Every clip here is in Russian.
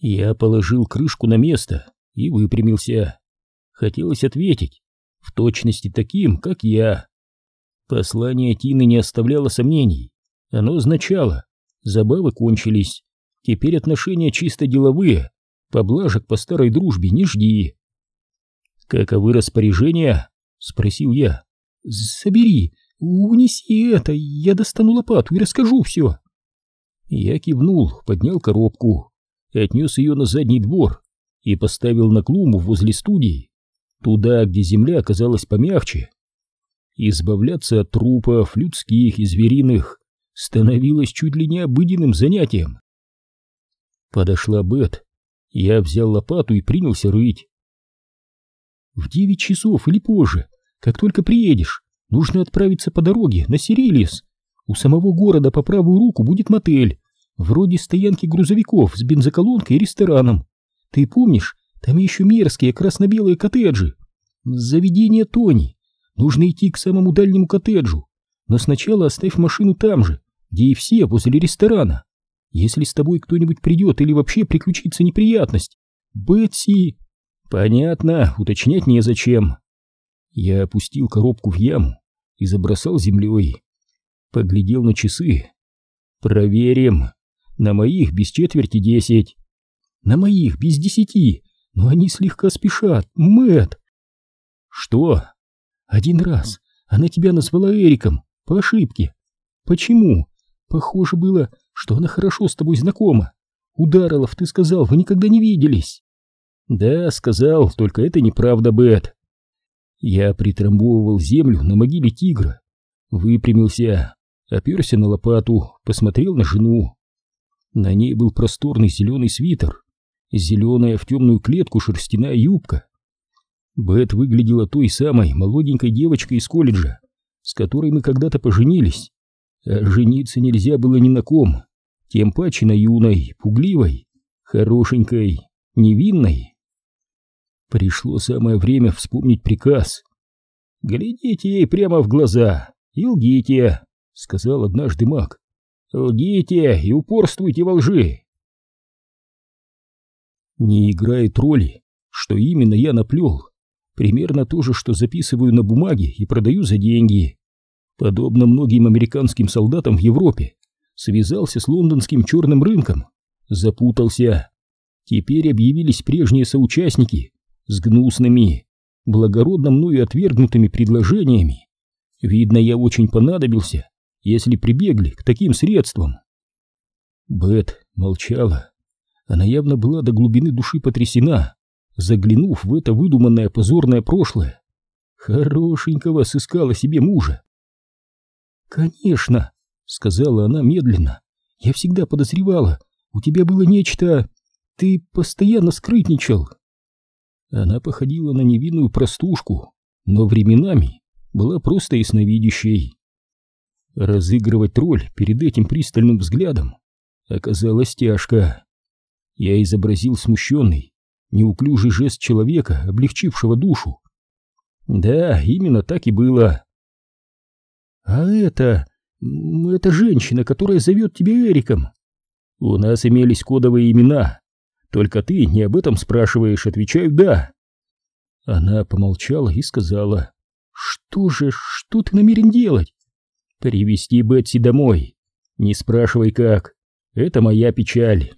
Я положил крышку на место и выпрямился. Хотелось ответить, в точности таким, как я. Послание Тины не оставляло сомнений. Оно означало, забавы кончились, теперь отношения чисто деловые, поблажек по старой дружбе не жди. «Каковы распоряжения?» — спросил я. «Собери, унеси это, я достану лопату и расскажу все». Я кивнул, поднял коробку, отнес ее на задний двор и поставил на клумбу возле студии, туда, где земля оказалась помягче. Избавляться от трупов, людских и звериных, становилось чуть ли не обыденным занятием. Подошла Бет, я взял лопату и принялся рыть. В девять часов или позже, как только приедешь, нужно отправиться по дороге на Сирилис. У самого города по правую руку будет мотель, вроде стоянки грузовиков с бензоколонкой и рестораном. Ты помнишь, там еще мерзкие красно-белые коттеджи. Заведение Тони. Нужно идти к самому дальнему коттеджу, но сначала оставь машину там же, где и все возле ресторана. Если с тобой кто-нибудь придет или вообще приключится неприятность, Бетси... Понятно, уточнять незачем. Я опустил коробку в яму и забросал землей. Поглядел на часы. Проверим. На моих без четверти десять. На моих без десяти, но они слегка спешат. Мэт. Что? Один раз она тебя назвала Эриком по ошибке. Почему? Похоже было, что она хорошо с тобой знакома. Ударилов, ты сказал, вы никогда не виделись. Да, сказал, только это неправда, Бет. Я притрамбовывал землю на могиле тигра, выпрямился, оперся на лопату, посмотрел на жену. На ней был просторный зеленый свитер, зеленая в темную клетку шерстяная юбка. Бет выглядела той самой молоденькой девочкой из колледжа, с которой мы когда-то поженились. А жениться нельзя было ни на ком, тем паче на юной, пугливой, хорошенькой, невинной. Пришло самое время вспомнить приказ. «Глядите ей прямо в глаза и лгите», — сказал однажды маг. «Лгите и упорствуйте во лжи». Не играет роли, что именно я наплел. Примерно то же, что записываю на бумаге и продаю за деньги. Подобно многим американским солдатам в Европе, связался с лондонским черным рынком, запутался. Теперь объявились прежние соучастники с гнусными, благородно мною отвергнутыми предложениями. Видно, я очень понадобился, если прибегли к таким средствам. Бет молчала. Она явно была до глубины души потрясена заглянув в это выдуманное позорное прошлое. Хорошенького сыскала себе мужа. «Конечно», — сказала она медленно, — «я всегда подозревала, у тебя было нечто... Ты постоянно скрытничал». Она походила на невинную простушку, но временами была просто ясновидящей. Разыгрывать роль перед этим пристальным взглядом оказалось тяжко. Я изобразил смущенный, неуклюжий жест человека, облегчившего душу. Да, именно так и было. А это... это женщина, которая зовет тебя Эриком. У нас имелись кодовые имена. Только ты не об этом спрашиваешь, отвечаю «да». Она помолчала и сказала, «Что же, что ты намерен делать?» «Привести Бетси домой. Не спрашивай как. Это моя печаль».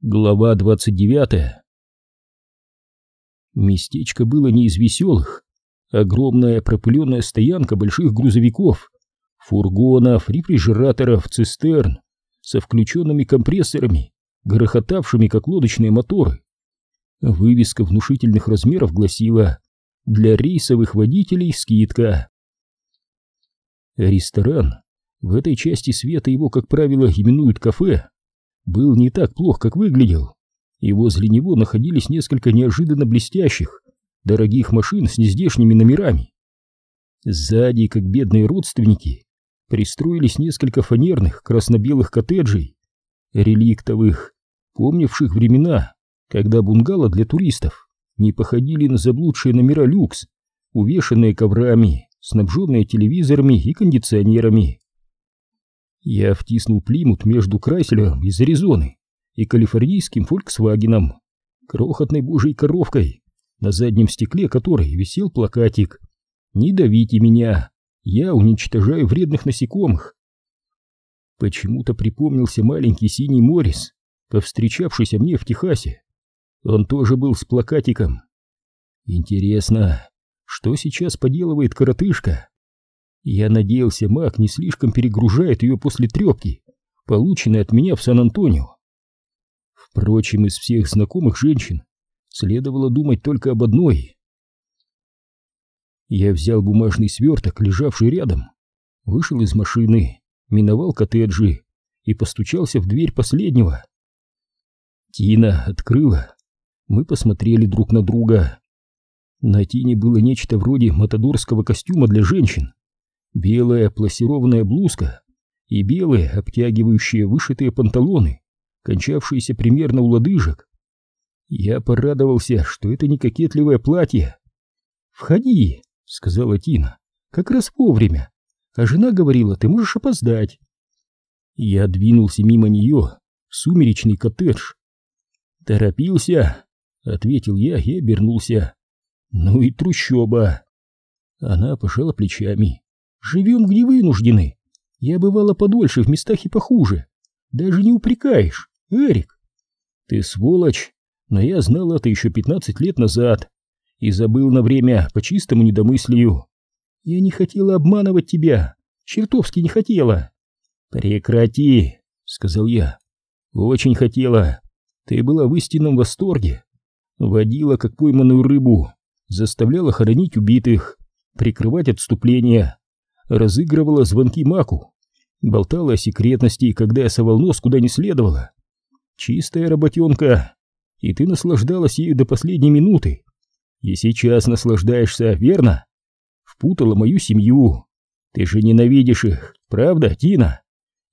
Глава 29 Местечко было не из веселых. Огромная пропыленная стоянка больших грузовиков, фургонов, рефрижераторов, цистерн со включенными компрессорами, грохотавшими как лодочные моторы. Вывеска внушительных размеров гласила «Для рейсовых водителей скидка». Ресторан, в этой части света его, как правило, именуют кафе, был не так плох, как выглядел, и возле него находились несколько неожиданно блестящих, дорогих машин с нездешними номерами. Сзади, как бедные родственники, пристроились несколько фанерных красно-белых коттеджей, реликтовых, помнивших времена, когда бунгало для туристов не походили на заблудшие номера люкс, увешанные коврами, снабженные телевизорами и кондиционерами. Я втиснул Плимут между Крайслером из Аризоны и калифорнийским Фольксвагеном, крохотной божьей коровкой, на заднем стекле которой висел плакатик «Не давите меня, я уничтожаю вредных насекомых». Почему-то припомнился маленький синий Моррис, повстречавшийся мне в Техасе. Он тоже был с плакатиком. Интересно, что сейчас поделывает коротышка? Я надеялся, маг не слишком перегружает ее после трепки, полученной от меня в Сан-Антонио. Впрочем, из всех знакомых женщин следовало думать только об одной. Я взял бумажный сверток, лежавший рядом, вышел из машины, миновал коттеджи и постучался в дверь последнего. Тина открыла. Мы посмотрели друг на друга. На Тине было нечто вроде матадорского костюма для женщин белая плассированная блузка и белые обтягивающие вышитые панталоны, кончавшиеся примерно у лодыжек. Я порадовался, что это не кокетливое платье. «Входи», — сказала Тина, — «как раз вовремя. А жена говорила, ты можешь опоздать». Я двинулся мимо нее в сумеречный коттедж. «Торопился», — ответил я и обернулся. «Ну и трущоба». Она пожала плечами. Живем, где вынуждены. Я бывала подольше в местах и похуже. Даже не упрекаешь, Эрик. Ты сволочь, но я знал это еще пятнадцать лет назад и забыл на время по чистому недомыслию. Я не хотела обманывать тебя, чертовски не хотела. Прекрати, сказал я. Очень хотела. Ты была в истинном восторге. Водила, как пойманную рыбу, заставляла хоронить убитых, прикрывать отступления, разыгрывала звонки Маку, болтала о секретности, когда я совал нос куда не следовало. Чистая работенка, и ты наслаждалась ею до последней минуты. И сейчас наслаждаешься, верно? Впутала мою семью. Ты же ненавидишь их, правда, Тина?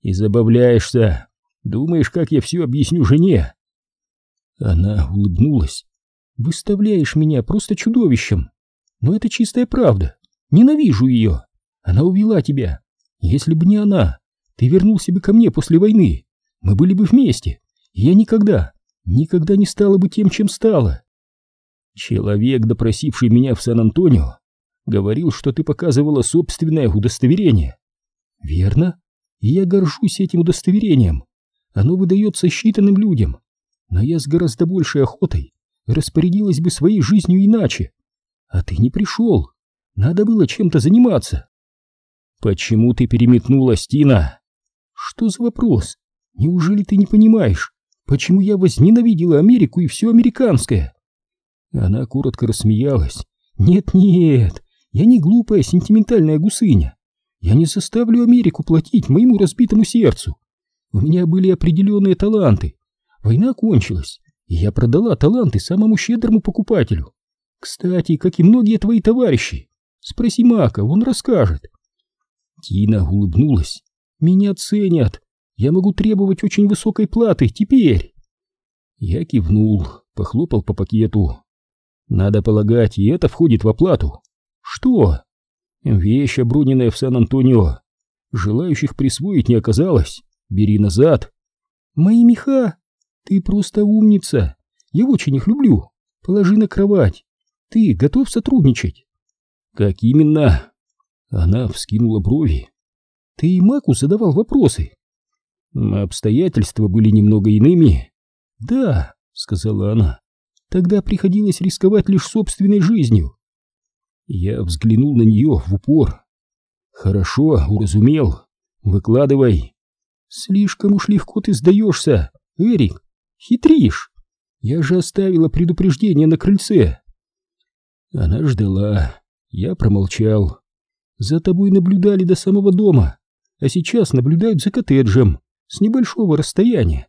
И забавляешься. Думаешь, как я все объясню жене? Она улыбнулась. Выставляешь меня просто чудовищем. Но это чистая правда. Ненавижу ее. Она увела тебя. Если бы не она, ты вернулся бы ко мне после войны. Мы были бы вместе. я никогда, никогда не стала бы тем, чем стала. Человек, допросивший меня в Сан-Антонио, говорил, что ты показывала собственное удостоверение. Верно? И я горжусь этим удостоверением. Оно выдается считанным людям. Но я с гораздо большей охотой распорядилась бы своей жизнью иначе. А ты не пришел. Надо было чем-то заниматься. «Почему ты переметнулась, Тина?» «Что за вопрос? Неужели ты не понимаешь, почему я возненавидела Америку и все американское?» Она коротко рассмеялась. «Нет-нет, я не глупая сентиментальная гусыня. Я не заставлю Америку платить моему разбитому сердцу. У меня были определенные таланты. Война кончилась, я продала таланты самому щедрому покупателю. Кстати, как и многие твои товарищи. Спроси Мака, он расскажет. Тина улыбнулась. «Меня ценят. Я могу требовать очень высокой платы теперь». Я кивнул, похлопал по пакету. «Надо полагать, и это входит в оплату». «Что?» «Вещь, оброненная в Сан-Антонио. Желающих присвоить не оказалось. Бери назад». «Мои меха? Ты просто умница. Я очень их люблю. Положи на кровать. Ты готов сотрудничать?» «Как именно?» Она вскинула брови. «Ты и Маку задавал вопросы?» «Обстоятельства были немного иными». «Да», — сказала она, — «тогда приходилось рисковать лишь собственной жизнью». Я взглянул на нее в упор. «Хорошо, уразумел. Выкладывай». «Слишком уж легко ты сдаешься, Эрик. Хитришь. Я же оставила предупреждение на крыльце». Она ждала. Я промолчал. За тобой наблюдали до самого дома, а сейчас наблюдают за коттеджем, с небольшого расстояния.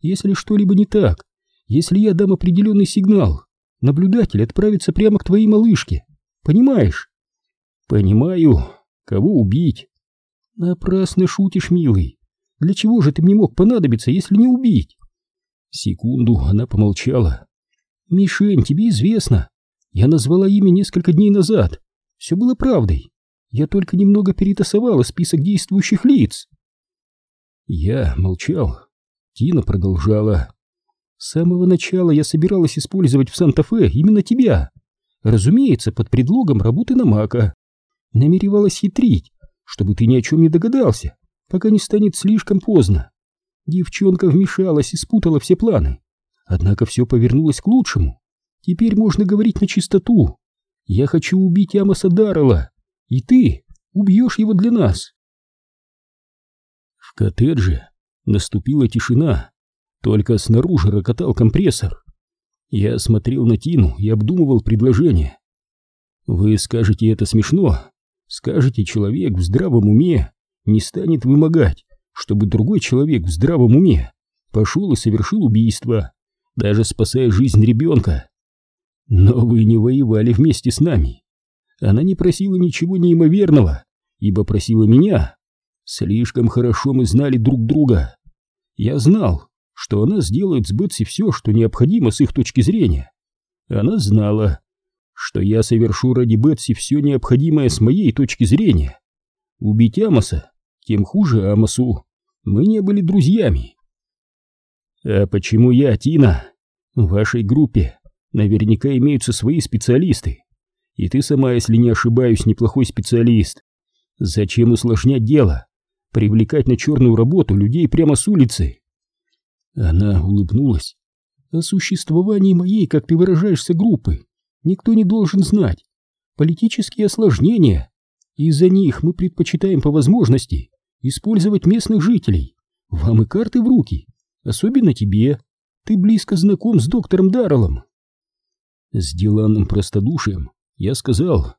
Если что-либо не так, если я дам определенный сигнал, наблюдатель отправится прямо к твоей малышке. Понимаешь? Понимаю. Кого убить? Напрасно шутишь, милый. Для чего же ты мне мог понадобиться, если не убить? Секунду она помолчала. Мишень, тебе известно. Я назвала имя несколько дней назад. Все было правдой. Я только немного перетасовала список действующих лиц. Я молчал. Тина продолжала. С самого начала я собиралась использовать в Санта-Фе именно тебя. Разумеется, под предлогом работы на Мака. Намеревалась хитрить, чтобы ты ни о чем не догадался, пока не станет слишком поздно. Девчонка вмешалась и спутала все планы. Однако все повернулось к лучшему. Теперь можно говорить на чистоту. Я хочу убить Амоса Даррелла, и ты убьешь его для нас. В коттедже наступила тишина, только снаружи рокотал компрессор. Я смотрел на Тину и обдумывал предложение. Вы скажете это смешно, скажете, человек в здравом уме не станет вымогать, чтобы другой человек в здравом уме пошел и совершил убийство, даже спасая жизнь ребенка. Но вы не воевали вместе с нами. Она не просила ничего неимоверного, ибо просила меня. Слишком хорошо мы знали друг друга. Я знал, что она сделает с Бетси все, что необходимо с их точки зрения. Она знала, что я совершу ради Бетси все необходимое с моей точки зрения. Убить Амоса, тем хуже Амосу. Мы не были друзьями. А почему я, Тина? В вашей группе наверняка имеются свои специалисты. И ты сама, если не ошибаюсь, неплохой специалист. Зачем усложнять дело? Привлекать на черную работу людей прямо с улицы? Она улыбнулась. О существовании моей, как ты выражаешься, группы никто не должен знать. Политические осложнения. Из-за них мы предпочитаем по возможности использовать местных жителей. Вам и карты в руки. Особенно тебе. Ты близко знаком с доктором Дарреллом. С деланным простодушием я сказал.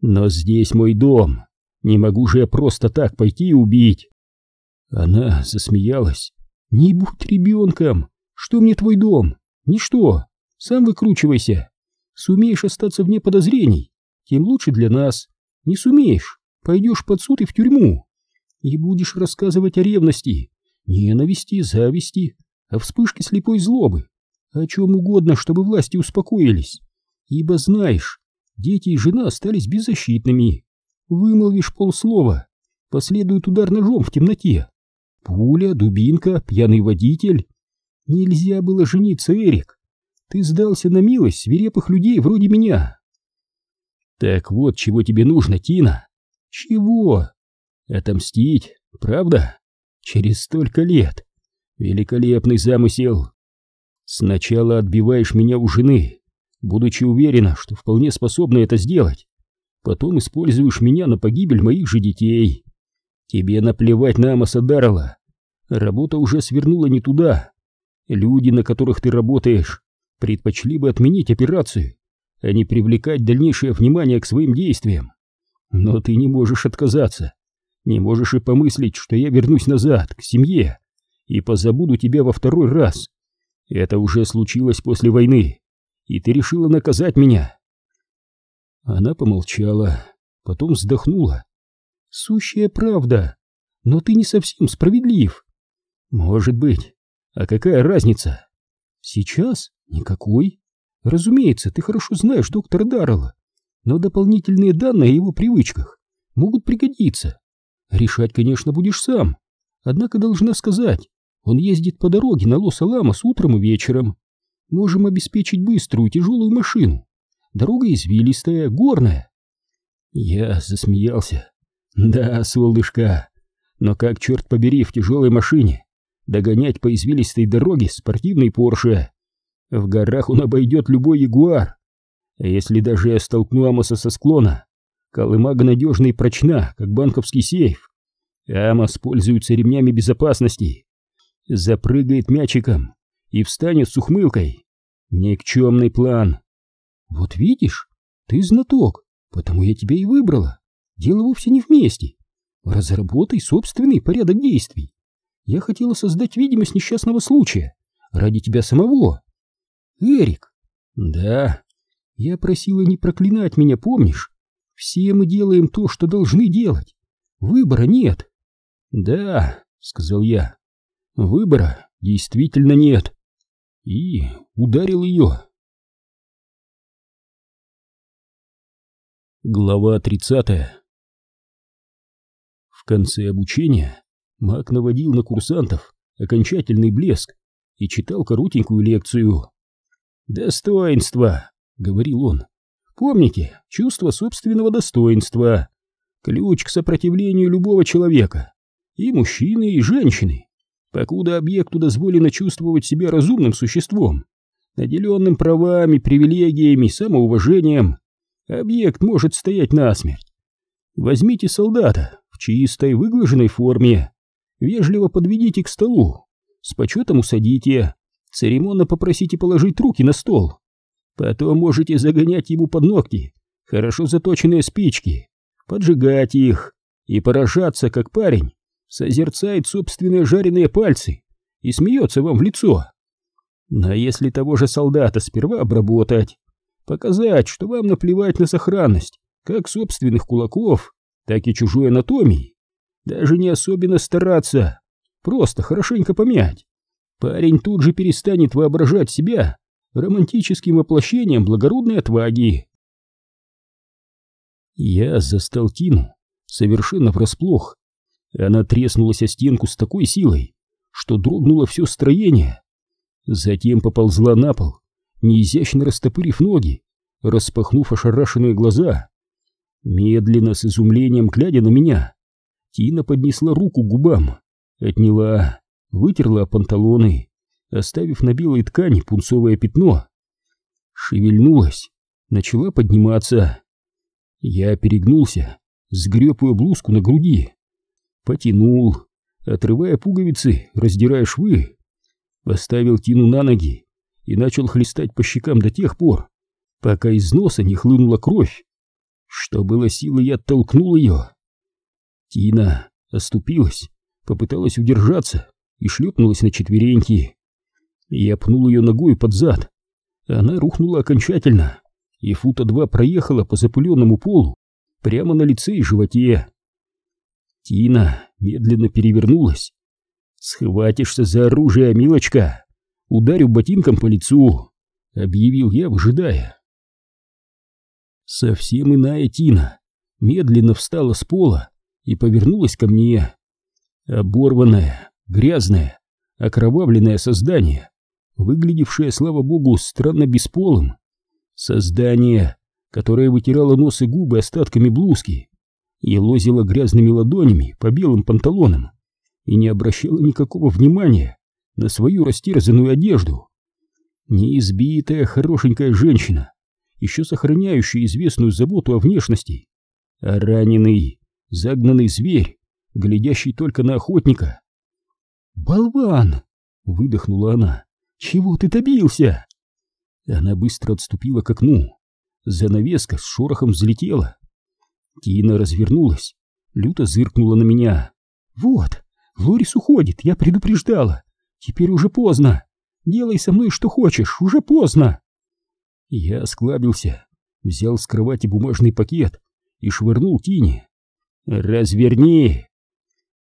Но здесь мой дом. Не могу же я просто так пойти и убить. Она засмеялась. Не будь ребенком. Что мне твой дом? Ничто. Сам выкручивайся. Сумеешь остаться вне подозрений, тем лучше для нас. Не сумеешь, пойдешь под суд и в тюрьму. И будешь рассказывать о ревности, ненависти, зависти, о вспышке слепой злобы, о чем угодно, чтобы власти успокоились. Ибо знаешь, дети и жена остались беззащитными. Вымолвишь полслова, последует удар ножом в темноте. Пуля, дубинка, пьяный водитель. Нельзя было жениться, Эрик. Ты сдался на милость свирепых людей вроде меня. Так вот, чего тебе нужно, Тина? Чего? Отомстить, правда? Через столько лет. Великолепный замысел. Сначала отбиваешь меня у жены, будучи уверена, что вполне способна это сделать. Потом используешь меня на погибель моих же детей. Тебе наплевать на Амоса Даррелла. Работа уже свернула не туда. Люди, на которых ты работаешь, предпочли бы отменить операцию, а не привлекать дальнейшее внимание к своим действиям. Но ты не можешь отказаться. Не можешь и помыслить, что я вернусь назад, к семье, и позабуду тебя во второй раз. Это уже случилось после войны, и ты решила наказать меня. Она помолчала, потом вздохнула. Сущая правда, но ты не совсем справедлив. Может быть. А какая разница? Сейчас? Никакой. Разумеется, ты хорошо знаешь доктора Даррелла, но дополнительные данные о его привычках могут пригодиться. Решать, конечно, будешь сам. Однако должна сказать, он ездит по дороге на Лос-Аламос утром и вечером. Можем обеспечить быструю тяжелую машину. Дорога извилистая, горная. Я засмеялся. Да, солнышко, но как, черт побери, в тяжелой машине догонять по извилистой дороге спортивный Порше? В горах он обойдет любой ягуар. А если даже я столкну Амоса со склона, колымага надежна и прочна, как банковский сейф. Амос пользуется ремнями безопасности, запрыгает мячиком и встанет с ухмылкой. Никчемный план. Вот видишь, ты знаток, потому я тебя и выбрала. Дело вовсе не вместе. Разработай собственный порядок действий. Я хотела создать видимость несчастного случая ради тебя самого. Эрик. Да. Я просила не проклинать меня, помнишь? Все мы делаем то, что должны делать. Выбора нет. Да, сказал я. Выбора действительно нет. И ударил ее. Глава 30 В конце обучения Мак наводил на курсантов окончательный блеск и читал коротенькую лекцию. «Достоинство», — говорил он. «Помните, чувство собственного достоинства. Ключ к сопротивлению любого человека, и мужчины, и женщины, покуда объекту дозволено чувствовать себя разумным существом, наделенным правами, привилегиями, самоуважением. Объект может стоять насмерть. Возьмите солдата в чистой выглаженной форме, вежливо подведите к столу, с почетом усадите, церемонно попросите положить руки на стол. Потом можете загонять ему под ногти хорошо заточенные спички, поджигать их и поражаться, как парень созерцает собственные жареные пальцы и смеется вам в лицо. Но если того же солдата сперва обработать, показать, что вам наплевать на сохранность как собственных кулаков, так и чужой анатомии, даже не особенно стараться, просто хорошенько помять, парень тут же перестанет воображать себя романтическим воплощением благородной отваги. Я застал Тину совершенно врасплох. Она треснулась о стенку с такой силой, что дрогнуло все строение. Затем поползла на пол, неизящно растопырив ноги, распахнув ошарашенные глаза. Медленно, с изумлением глядя на меня, Тина поднесла руку к губам, отняла, вытерла панталоны, оставив на белой ткани пунцовое пятно. Шевельнулась, начала подниматься. Я перегнулся, сгреб ее блузку на груди, потянул, отрывая пуговицы, раздирая швы, поставил Тину на ноги и начал хлестать по щекам до тех пор, пока из носа не хлынула кровь. Что было силы, я оттолкнул ее. Тина оступилась, попыталась удержаться и шлепнулась на четвереньки. Я пнул ее ногой под зад. Она рухнула окончательно и фута два проехала по запыленному полу прямо на лице и животе. Тина медленно перевернулась. «Схватишься за оружие, милочка! Ударю ботинком по лицу!» — объявил я, выжидая. Совсем иная Тина медленно встала с пола и повернулась ко мне. Оборванное, грязное, окровавленное создание, выглядевшее, слава богу, странно бесполым. Создание, которое вытирало нос и губы остатками блузки и лозило грязными ладонями по белым панталонам и не обращало никакого внимания на свою растерзанную одежду. Неизбитая хорошенькая женщина, еще сохраняющая известную заботу о внешности, а раненый, загнанный зверь, глядящий только на охотника. «Болван!» — выдохнула она. «Чего ты добился?» Она быстро отступила к окну. Занавеска с шорохом взлетела. Тина развернулась, люто зыркнула на меня. «Вот, Лорис уходит, я предупреждала. Теперь уже поздно. Делай со мной что хочешь, уже поздно!» Я осклабился, взял с кровати бумажный пакет и швырнул Тине. «Разверни!»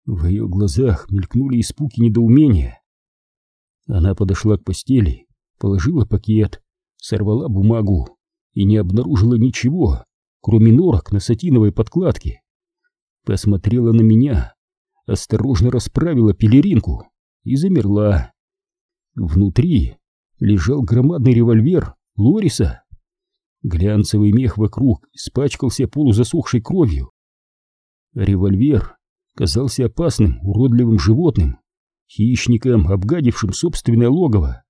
В ее глазах мелькнули испуги недоумения. Она подошла к постели, положила пакет, сорвала бумагу и не обнаружила ничего, кроме норок на сатиновой подкладке. Посмотрела на меня, осторожно расправила пелеринку и замерла. Внутри лежал громадный револьвер Лориса. Глянцевый мех вокруг испачкался полузасохшей кровью. Револьвер казался опасным, уродливым животным, хищником, обгадившим собственное логово.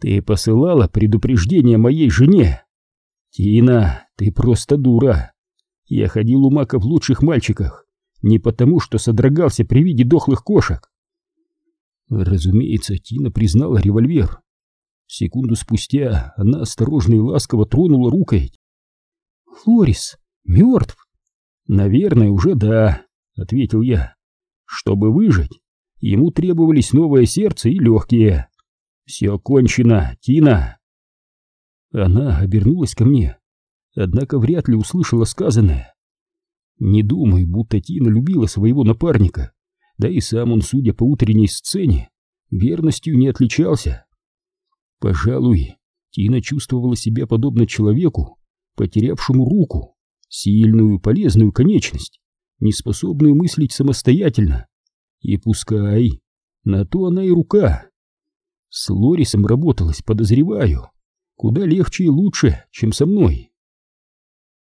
«Ты посылала предупреждение моей жене?» «Тина, ты просто дура. Я ходил у Мака в лучших мальчиках, не потому, что содрогался при виде дохлых кошек». Разумеется, Тина признала револьвер. Секунду спустя она осторожно и ласково тронула рукой. «Лорис мертв?» «Наверное, уже да», — ответил я. «Чтобы выжить, ему требовались новое сердце и легкие. Все кончено, Тина!» Она обернулась ко мне, однако вряд ли услышала сказанное. Не думай, будто Тина любила своего напарника, да и сам он, судя по утренней сцене, верностью не отличался. Пожалуй, Тина чувствовала себя подобно человеку, потерявшему руку, сильную, полезную конечность, неспособную мыслить самостоятельно. И пускай, на то она и рука. С Лорисом работалось, подозреваю, куда легче и лучше, чем со мной.